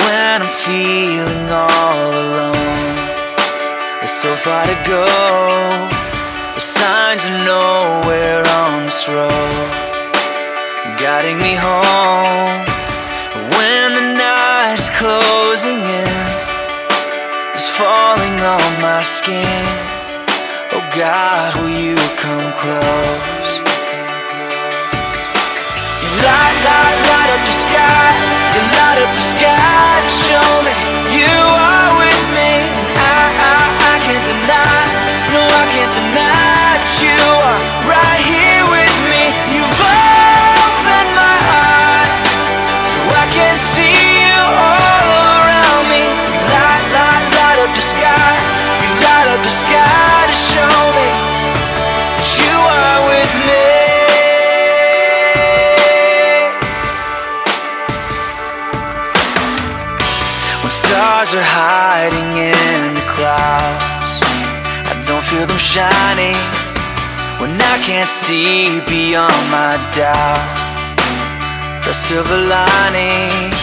when I'm feeling all alone. There's so far to go, the signs are nowhere on this road, guiding me home. When the night's closing in, is falling on my skin. Oh God, will you come close? When stars are hiding in the clouds, I don't feel them shining. When I can't see beyond my doubt, the silver lining.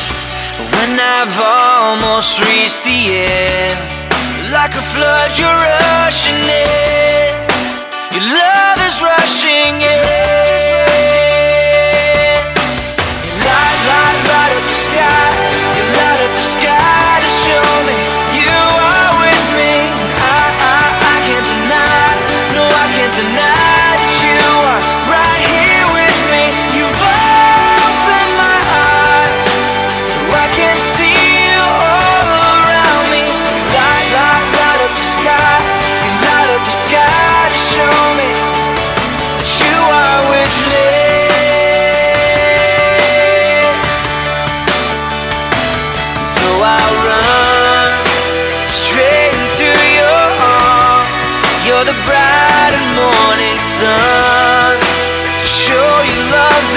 When I've almost reached the end, like a flood, you're rushing in. Sun to show you love